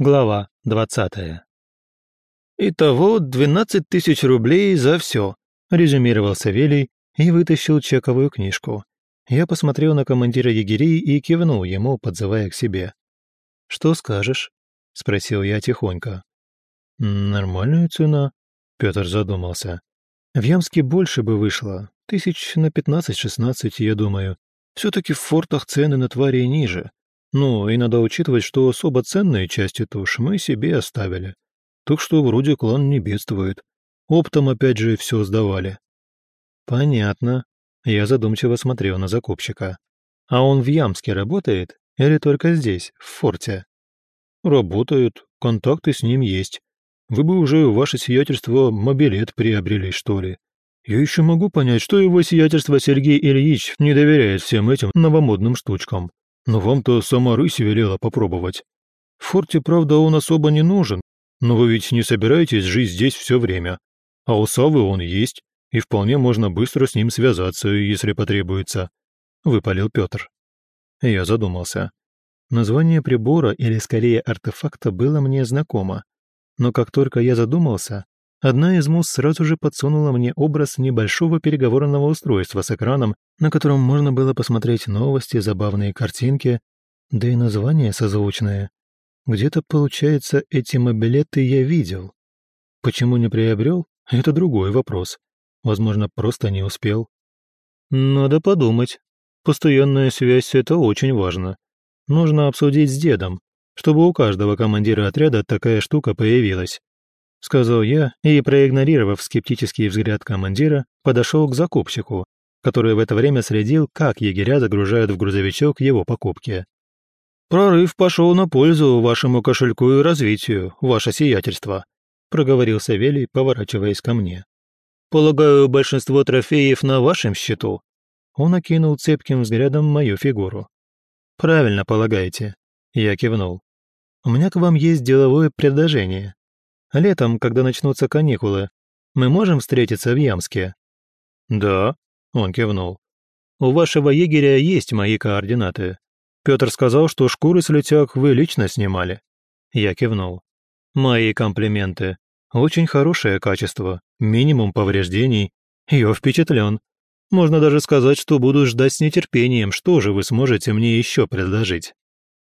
Глава 20. «Итого 12 тысяч рублей за все», – резюмировал Савелий и вытащил чековую книжку. Я посмотрел на командира егерей и кивнул ему, подзывая к себе. «Что скажешь?» – спросил я тихонько. «Нормальная цена», – Петр задумался. «В Ямске больше бы вышло, тысяч на 15-16, я думаю. Все-таки в фортах цены на твари ниже, ну, и надо учитывать, что особо ценные части туш мы себе оставили. Так что вроде клан не бедствует. Оптом опять же все сдавали. Понятно. Я задумчиво смотрел на закупщика. А он в Ямске работает или только здесь, в форте? Работает, контакты с ним есть. Вы бы уже, ваше сиятельство, мобилет приобрели, что ли? Я еще могу понять, что его сиятельство Сергей Ильич не доверяет всем этим новомодным штучкам. Но вам-то сама рысь велела попробовать. В форте, правда, он особо не нужен, но вы ведь не собираетесь жить здесь все время. А у Савы он есть, и вполне можно быстро с ним связаться, если потребуется», — выпалил Петр. Я задумался. Название прибора, или скорее артефакта, было мне знакомо. Но как только я задумался, Одна из мус сразу же подсунула мне образ небольшого переговорного устройства с экраном, на котором можно было посмотреть новости, забавные картинки, да и название созвучное. Где-то, получается, эти мобилеты я видел. Почему не приобрел? Это другой вопрос. Возможно, просто не успел. Надо подумать. Постоянная связь — это очень важно. Нужно обсудить с дедом, чтобы у каждого командира отряда такая штука появилась сказал я и, проигнорировав скептический взгляд командира, подошел к закупщику, который в это время следил, как егеря загружают в грузовичок его покупки. «Прорыв пошел на пользу вашему кошельку и развитию, ваше сиятельство», проговорил Савелий, поворачиваясь ко мне. «Полагаю, большинство трофеев на вашем счету?» Он окинул цепким взглядом мою фигуру. «Правильно полагаете», — я кивнул. «У меня к вам есть деловое предложение. Летом, когда начнутся каникулы, мы можем встретиться в Ямске?» «Да», — он кивнул. «У вашего егеря есть мои координаты. Петр сказал, что шкуры с летяг вы лично снимали». Я кивнул. «Мои комплименты. Очень хорошее качество, минимум повреждений. Я впечатлен. Можно даже сказать, что буду ждать с нетерпением, что же вы сможете мне еще предложить».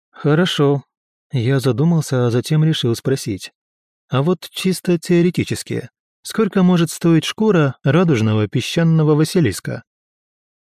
«Хорошо». Я задумался, а затем решил спросить. А вот чисто теоретически, сколько может стоить шкура радужного песчаного василиска?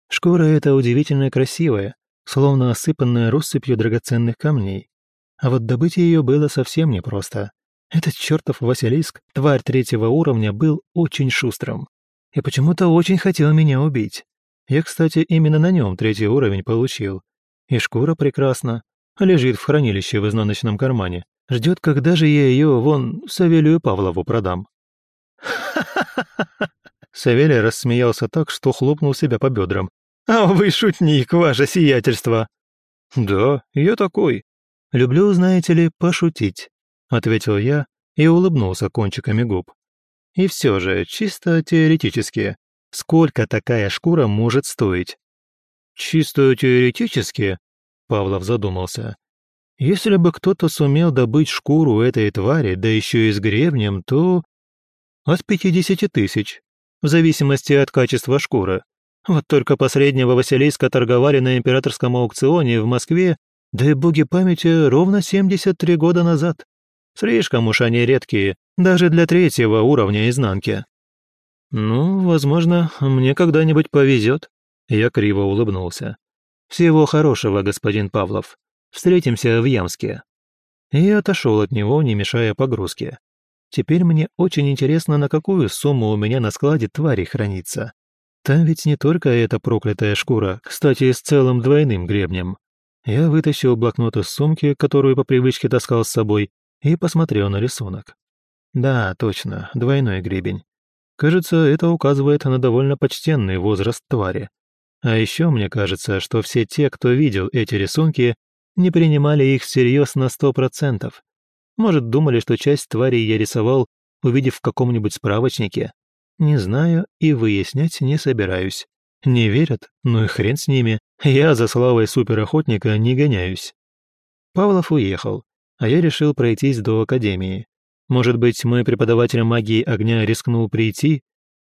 Шкура эта удивительно красивая, словно осыпанная россыпью драгоценных камней. А вот добыть ее было совсем непросто. Этот чертов Василиск, тварь третьего уровня, был очень шустрым. И почему-то очень хотел меня убить. Я, кстати, именно на нем третий уровень получил. И шкура прекрасна, лежит в хранилище в изнаночном кармане, Ждет, когда же я ее вон Савелию Павлову продам. Савелий рассмеялся так, что хлопнул себя по бедрам. «А вы шутник, ваше сиятельство!» «Да, я такой. Люблю, знаете ли, пошутить», — ответил я и улыбнулся кончиками губ. «И все же, чисто теоретически, сколько такая шкура может стоить?» «Чисто теоретически?» — Павлов задумался. Если бы кто-то сумел добыть шкуру этой твари, да еще и с гребнем, то... От 50 тысяч, в зависимости от качества шкуры. Вот только последнего Василиска торговали на императорском аукционе в Москве, да и боги памяти, ровно 73 года назад. Слишком уж они редкие, даже для третьего уровня изнанки. Ну, возможно, мне когда-нибудь повезет. Я криво улыбнулся. Всего хорошего, господин Павлов. Встретимся в Ямске». И отошел от него, не мешая погрузке. Теперь мне очень интересно, на какую сумму у меня на складе твари хранится. Там ведь не только эта проклятая шкура, кстати, с целым двойным гребнем. Я вытащил блокнот из сумки, которую по привычке таскал с собой, и посмотрел на рисунок. Да, точно, двойной гребень. Кажется, это указывает на довольно почтенный возраст твари. А еще мне кажется, что все те, кто видел эти рисунки, не принимали их всерьез на сто процентов. Может, думали, что часть тварей я рисовал, увидев в каком-нибудь справочнике. Не знаю и выяснять не собираюсь. Не верят? Ну и хрен с ними. Я за славой суперохотника не гоняюсь. Павлов уехал, а я решил пройтись до Академии. Может быть, мой преподаватель магии огня рискнул прийти?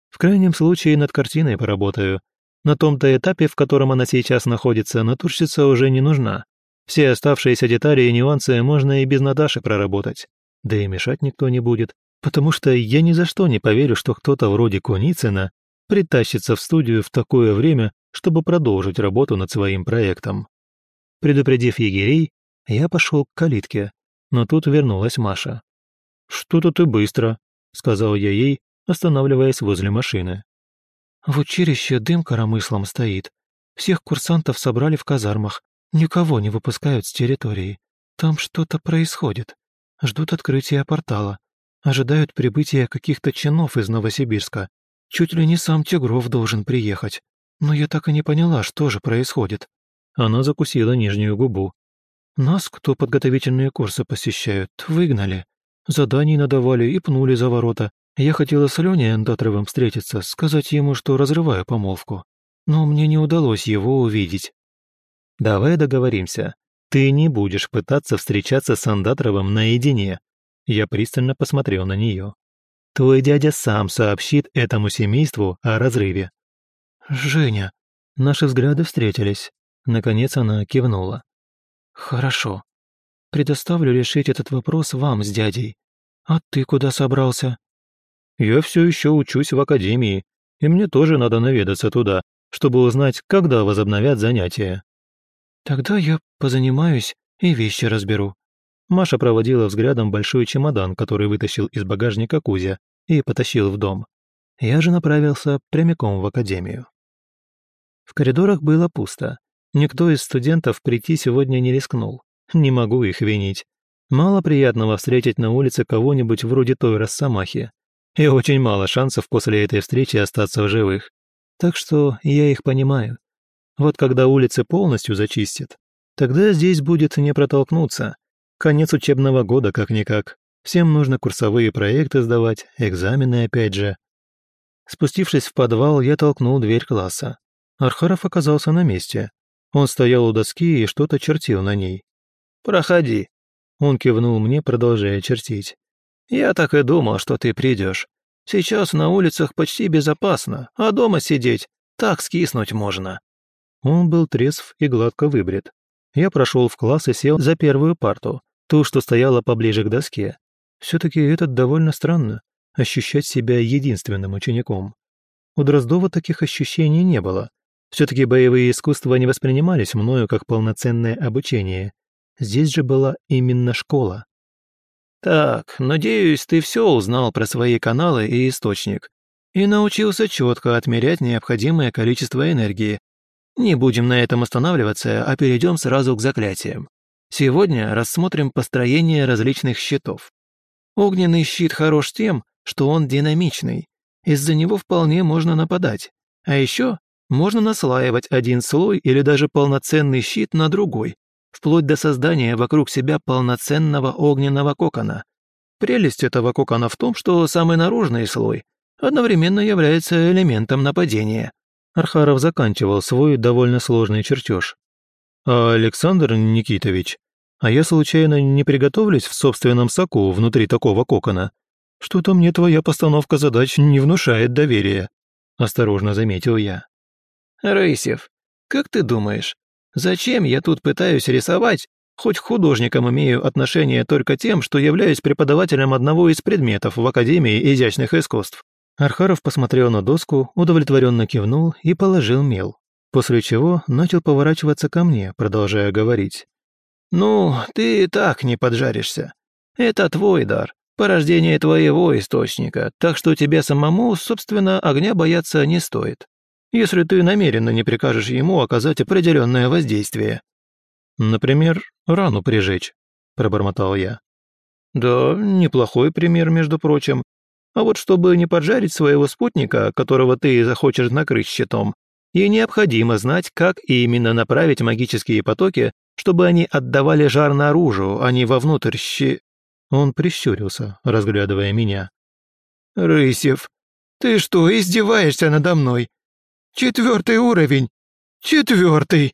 В крайнем случае над картиной поработаю. На том-то этапе, в котором она сейчас находится, натурщица уже не нужна. Все оставшиеся детали и нюансы можно и без Наташи проработать. Да и мешать никто не будет, потому что я ни за что не поверю, что кто-то вроде Куницына притащится в студию в такое время, чтобы продолжить работу над своим проектом. Предупредив егерей, я пошел к калитке, но тут вернулась Маша. «Что-то ты быстро», — сказал я ей, останавливаясь возле машины. «В училище дым коромыслом стоит. Всех курсантов собрали в казармах. Никого не выпускают с территории. Там что-то происходит. Ждут открытия портала. Ожидают прибытия каких-то чинов из Новосибирска. Чуть ли не сам Тигров должен приехать. Но я так и не поняла, что же происходит». Она закусила нижнюю губу. «Нас, кто подготовительные курсы посещают, выгнали. Заданий надавали и пнули за ворота. Я хотела с Леней Андатровым встретиться, сказать ему, что разрываю помолвку. Но мне не удалось его увидеть. «Давай договоримся. Ты не будешь пытаться встречаться с Андатровым наедине». Я пристально посмотрел на нее. «Твой дядя сам сообщит этому семейству о разрыве». «Женя». Наши взгляды встретились. Наконец она кивнула. «Хорошо предоставлю решить этот вопрос вам с дядей. А ты куда собрался?» «Я все еще учусь в академии, и мне тоже надо наведаться туда, чтобы узнать, когда возобновят занятия». «Тогда я позанимаюсь и вещи разберу». Маша проводила взглядом большой чемодан, который вытащил из багажника Кузя и потащил в дом. Я же направился прямиком в академию. В коридорах было пусто. Никто из студентов прийти сегодня не рискнул. Не могу их винить. Мало приятного встретить на улице кого-нибудь вроде той Росомахи. И очень мало шансов после этой встречи остаться в живых. Так что я их понимаю. Вот когда улицы полностью зачистят, тогда здесь будет не протолкнуться. Конец учебного года как-никак. Всем нужно курсовые проекты сдавать, экзамены опять же. Спустившись в подвал, я толкнул дверь класса. Архаров оказался на месте. Он стоял у доски и что-то чертил на ней. «Проходи». Он кивнул мне, продолжая чертить. «Я так и думал, что ты придешь. Сейчас на улицах почти безопасно, а дома сидеть так скиснуть можно». Он был трезв и гладко выбрит. Я прошел в класс и сел за первую парту, ту, что стояла поближе к доске. Все-таки это довольно странно – ощущать себя единственным учеником. У Дроздова таких ощущений не было. Все-таки боевые искусства не воспринимались мною как полноценное обучение, Здесь же была именно школа. «Так, надеюсь, ты все узнал про свои каналы и источник и научился четко отмерять необходимое количество энергии. Не будем на этом останавливаться, а перейдем сразу к заклятиям. Сегодня рассмотрим построение различных щитов. Огненный щит хорош тем, что он динамичный. Из-за него вполне можно нападать. А еще можно наслаивать один слой или даже полноценный щит на другой, вплоть до создания вокруг себя полноценного огненного кокона. Прелесть этого кокона в том, что самый наружный слой одновременно является элементом нападения. Архаров заканчивал свой довольно сложный чертеж. «А Александр Никитович, а я случайно не приготовлюсь в собственном соку внутри такого кокона? Что-то мне твоя постановка задач не внушает доверия», – осторожно заметил я. «Рысев, как ты думаешь, Зачем я тут пытаюсь рисовать, хоть художникам имею отношение только тем, что являюсь преподавателем одного из предметов в Академии изящных искусств?» Архаров посмотрел на доску, удовлетворенно кивнул и положил мел, после чего начал поворачиваться ко мне, продолжая говорить. «Ну, ты и так не поджаришься. Это твой дар, порождение твоего источника, так что тебе самому, собственно, огня бояться не стоит если ты намеренно не прикажешь ему оказать определенное воздействие». «Например, рану прижечь», – пробормотал я. «Да, неплохой пример, между прочим. А вот чтобы не поджарить своего спутника, которого ты захочешь накрыть щитом, ей необходимо знать, как именно направить магические потоки, чтобы они отдавали жар наружу, а не вовнутрь щи...» Он прищурился, разглядывая меня. «Рысев, ты что, издеваешься надо мной? Четвертый уровень! Четвертый!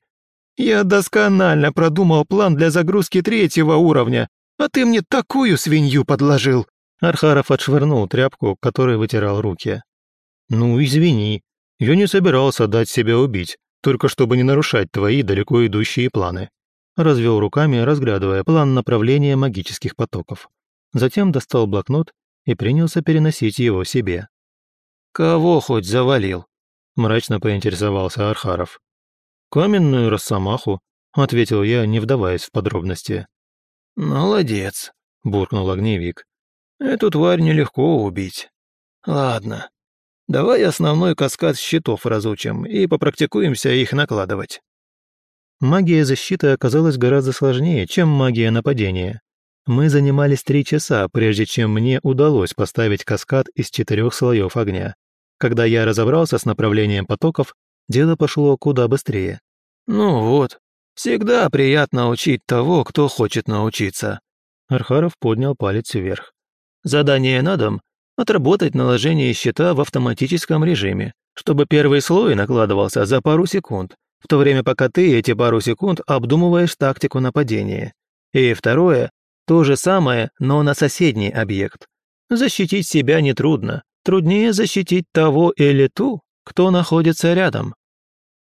Я досконально продумал план для загрузки третьего уровня, а ты мне такую свинью подложил!» Архаров отшвырнул тряпку, которой вытирал руки. «Ну, извини, я не собирался дать себя убить, только чтобы не нарушать твои далеко идущие планы». Развел руками, разглядывая план направления магических потоков. Затем достал блокнот и принялся переносить его себе. «Кого хоть завалил?» – мрачно поинтересовался Архаров. «Каменную росомаху», – ответил я, не вдаваясь в подробности. «Молодец», – буркнул огневик. «Эту тварь нелегко убить. Ладно, давай основной каскад щитов разучим и попрактикуемся их накладывать». Магия защиты оказалась гораздо сложнее, чем магия нападения. Мы занимались три часа, прежде чем мне удалось поставить каскад из четырех слоев огня. Когда я разобрался с направлением потоков, дело пошло куда быстрее. «Ну вот, всегда приятно учить того, кто хочет научиться». Архаров поднял палец вверх. «Задание на дом — отработать наложение щита в автоматическом режиме, чтобы первый слой накладывался за пару секунд, в то время пока ты эти пару секунд обдумываешь тактику нападения. И второе — то же самое, но на соседний объект. Защитить себя нетрудно, труднее защитить того или ту, кто находится рядом.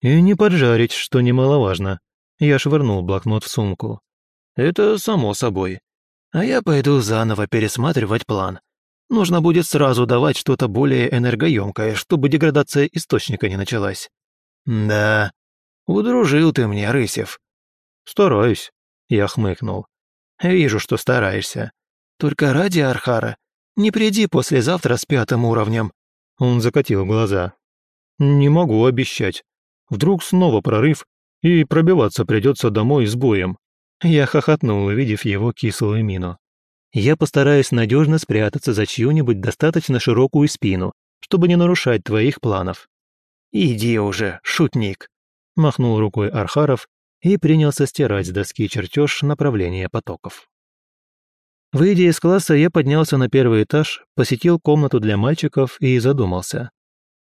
И не поджарить, что немаловажно. Я швырнул блокнот в сумку. Это само собой. А я пойду заново пересматривать план. Нужно будет сразу давать что-то более энергоемкое, чтобы деградация источника не началась. Да, удружил ты мне, Рысев. Стараюсь, я хмыкнул. Вижу, что стараешься. Только ради Архара не приди послезавтра с пятым уровнем». Он закатил глаза. «Не могу обещать. Вдруг снова прорыв, и пробиваться придется домой с боем». Я хохотнул, увидев его кислую мину. «Я постараюсь надежно спрятаться за чью-нибудь достаточно широкую спину, чтобы не нарушать твоих планов». «Иди уже, шутник», — махнул рукой Архаров и принялся стирать с доски чертеж направления потоков. Выйдя из класса, я поднялся на первый этаж, посетил комнату для мальчиков и задумался.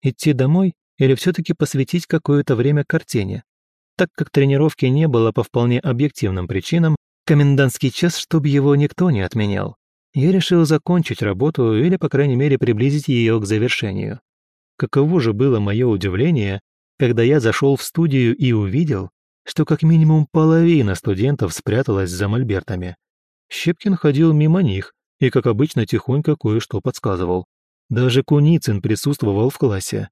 Идти домой или все-таки посвятить какое-то время картине? Так как тренировки не было по вполне объективным причинам, комендантский час, чтобы его никто не отменял. Я решил закончить работу или, по крайней мере, приблизить ее к завершению. Каково же было мое удивление, когда я зашел в студию и увидел, что как минимум половина студентов спряталась за мольбертами. Щепкин ходил мимо них и, как обычно, тихонько кое-что подсказывал. Даже Куницын присутствовал в классе.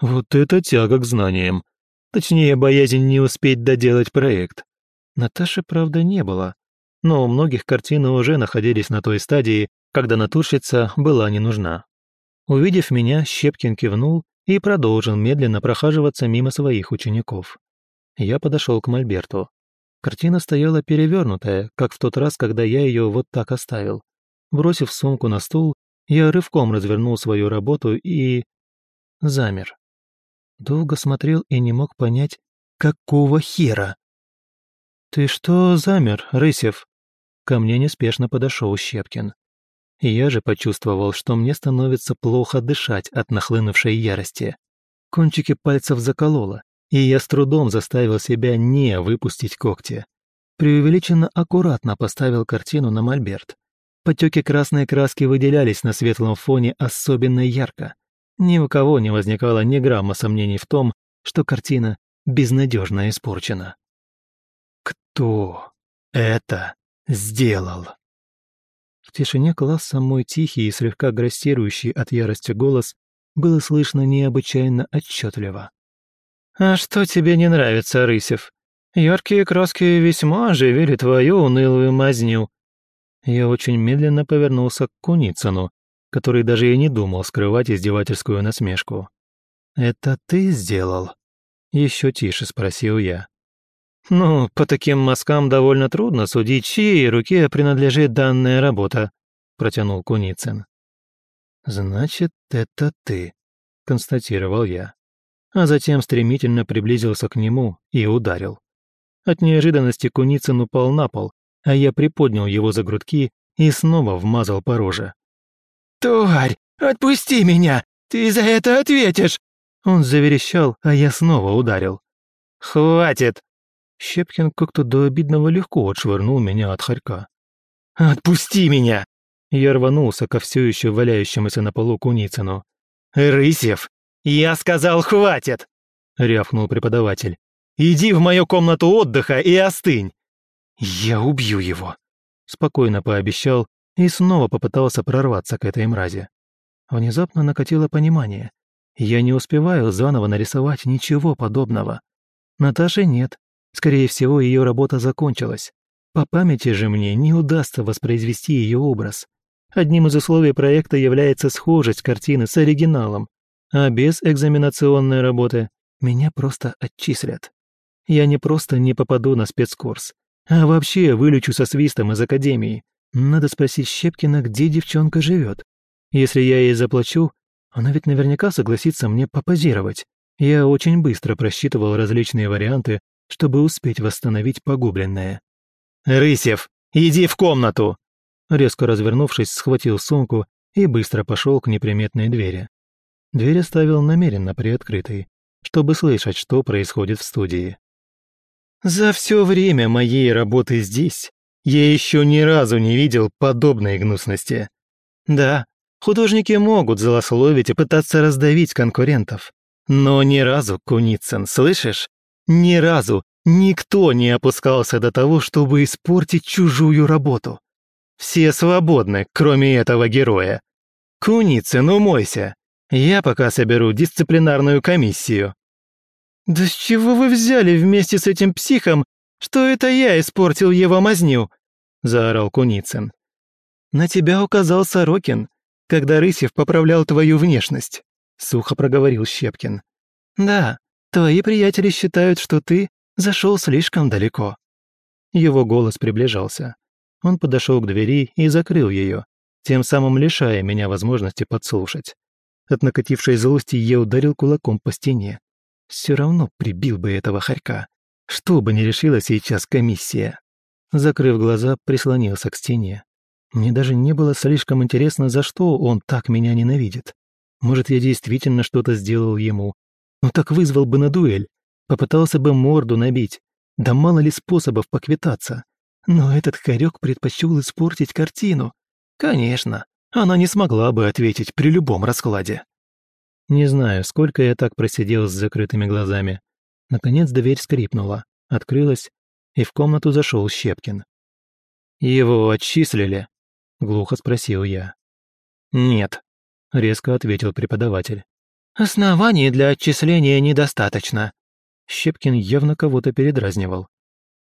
Вот это тяга к знаниям. Точнее, боязнь не успеть доделать проект. Наташи, правда, не было. Но у многих картины уже находились на той стадии, когда натурщица была не нужна. Увидев меня, Щепкин кивнул и продолжил медленно прохаживаться мимо своих учеников. Я подошел к Мольберту. Картина стояла перевернутая, как в тот раз, когда я ее вот так оставил. Бросив сумку на стул, я рывком развернул свою работу и... замер. Долго смотрел и не мог понять, какого хера. «Ты что замер, Рысев?» Ко мне неспешно подошел Щепкин. Я же почувствовал, что мне становится плохо дышать от нахлынувшей ярости. Кончики пальцев закололо, и я с трудом заставил себя не выпустить когти. Преувеличенно аккуратно поставил картину на мольберт. Потеки красной краски выделялись на светлом фоне особенно ярко. Ни у кого не возникало ни грамма сомнений в том, что картина безнадежно испорчена. Кто это сделал? В тишине класса мой тихий и слегка грассирующий от ярости голос было слышно необычайно отчетливо. «А что тебе не нравится, Рысев? Яркие краски весьма оживили твою унылую мазню». Я очень медленно повернулся к Куницыну, который даже и не думал скрывать издевательскую насмешку. «Это ты сделал?» Еще тише спросил я. «Ну, по таким мазкам довольно трудно судить, чьей руке принадлежит данная работа», протянул Куницын. «Значит, это ты», констатировал я а затем стремительно приблизился к нему и ударил. От неожиданности Куницын упал на пол, а я приподнял его за грудки и снова вмазал по роже. «Тварь, отпусти меня! Ты за это ответишь!» Он заверещал, а я снова ударил. «Хватит!» Щепкин как-то до обидного легко отшвырнул меня от хорька. «Отпусти меня!» Я рванулся ко все еще валяющемуся на полу Куницыну. «Рысев, я сказал, хватит!» — рявкнул преподаватель. «Иди в мою комнату отдыха и остынь!» «Я убью его!» — спокойно пообещал и снова попытался прорваться к этой мрази. Внезапно накатило понимание. Я не успеваю заново нарисовать ничего подобного. Наташи нет. Скорее всего, ее работа закончилась. По памяти же мне не удастся воспроизвести ее образ. Одним из условий проекта является схожесть картины с оригиналом, а без экзаменационной работы меня просто отчислят. Я не просто не попаду на спецкурс, а вообще вылечу со свистом из академии. Надо спросить Щепкина, где девчонка живет. Если я ей заплачу, она ведь наверняка согласится мне попозировать. Я очень быстро просчитывал различные варианты, чтобы успеть восстановить погубленное. «Рысев, иди в комнату!» Резко развернувшись, схватил сумку и быстро пошел к неприметной двери. Дверь оставил намеренно приоткрытой, чтобы слышать, что происходит в студии. «За все время моей работы здесь я еще ни разу не видел подобной гнусности. Да, художники могут злословить и пытаться раздавить конкурентов, но ни разу, Куницын, слышишь? Ни разу никто не опускался до того, чтобы испортить чужую работу. Все свободны, кроме этого героя. Куницын, умойся. Я пока соберу дисциплинарную комиссию». «Да с чего вы взяли вместе с этим психом, что это я испортил его мазню?» – заорал Куницын. «На тебя указал Сорокин, когда Рысев поправлял твою внешность», – сухо проговорил Щепкин. «Да, твои приятели считают, что ты зашел слишком далеко». Его голос приближался. Он подошел к двери и закрыл ее, тем самым лишая меня возможности подслушать. От накатившей злости я ударил кулаком по стене. Все равно прибил бы этого хорька. Что бы ни решила сейчас комиссия. Закрыв глаза, прислонился к стене. Мне даже не было слишком интересно, за что он так меня ненавидит. Может, я действительно что-то сделал ему. Ну так вызвал бы на дуэль. Попытался бы морду набить. Да мало ли способов поквитаться. Но этот хорек предпочел испортить картину. Конечно, она не смогла бы ответить при любом раскладе. Не знаю, сколько я так просидел с закрытыми глазами. Наконец дверь скрипнула, открылась, и в комнату зашел Щепкин. «Его отчислили?» — глухо спросил я. «Нет», — резко ответил преподаватель. «Оснований для отчисления недостаточно». Щепкин явно кого-то передразнивал.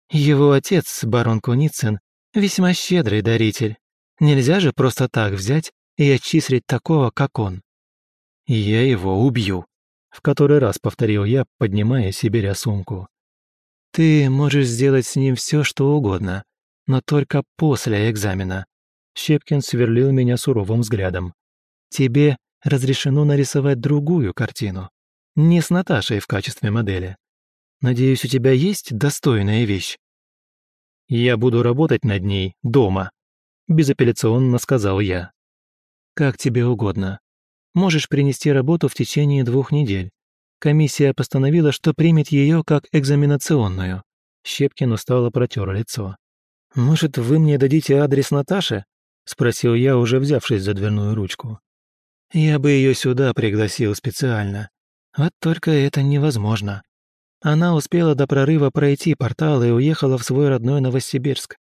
Его отец, барон Куницын, весьма щедрый даритель. Нельзя же просто так взять и отчислить такого, как он. «Я его убью», — в который раз повторил я, поднимая себе сумку. «Ты можешь сделать с ним все, что угодно, но только после экзамена». Щепкин сверлил меня суровым взглядом. «Тебе разрешено нарисовать другую картину, не с Наташей в качестве модели. Надеюсь, у тебя есть достойная вещь?» «Я буду работать над ней дома», – безапелляционно сказал я. «Как тебе угодно. Можешь принести работу в течение двух недель. Комиссия постановила, что примет ее как экзаменационную». Щепкин устало протер лицо. «Может, вы мне дадите адрес Наташи?» – спросил я, уже взявшись за дверную ручку. «Я бы ее сюда пригласил специально. Вот только это невозможно. Она успела до прорыва пройти портал и уехала в свой родной Новосибирск.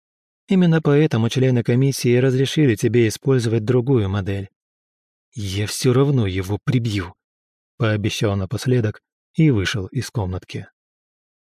Именно поэтому члены комиссии разрешили тебе использовать другую модель. «Я все равно его прибью», — пообещал напоследок и вышел из комнатки.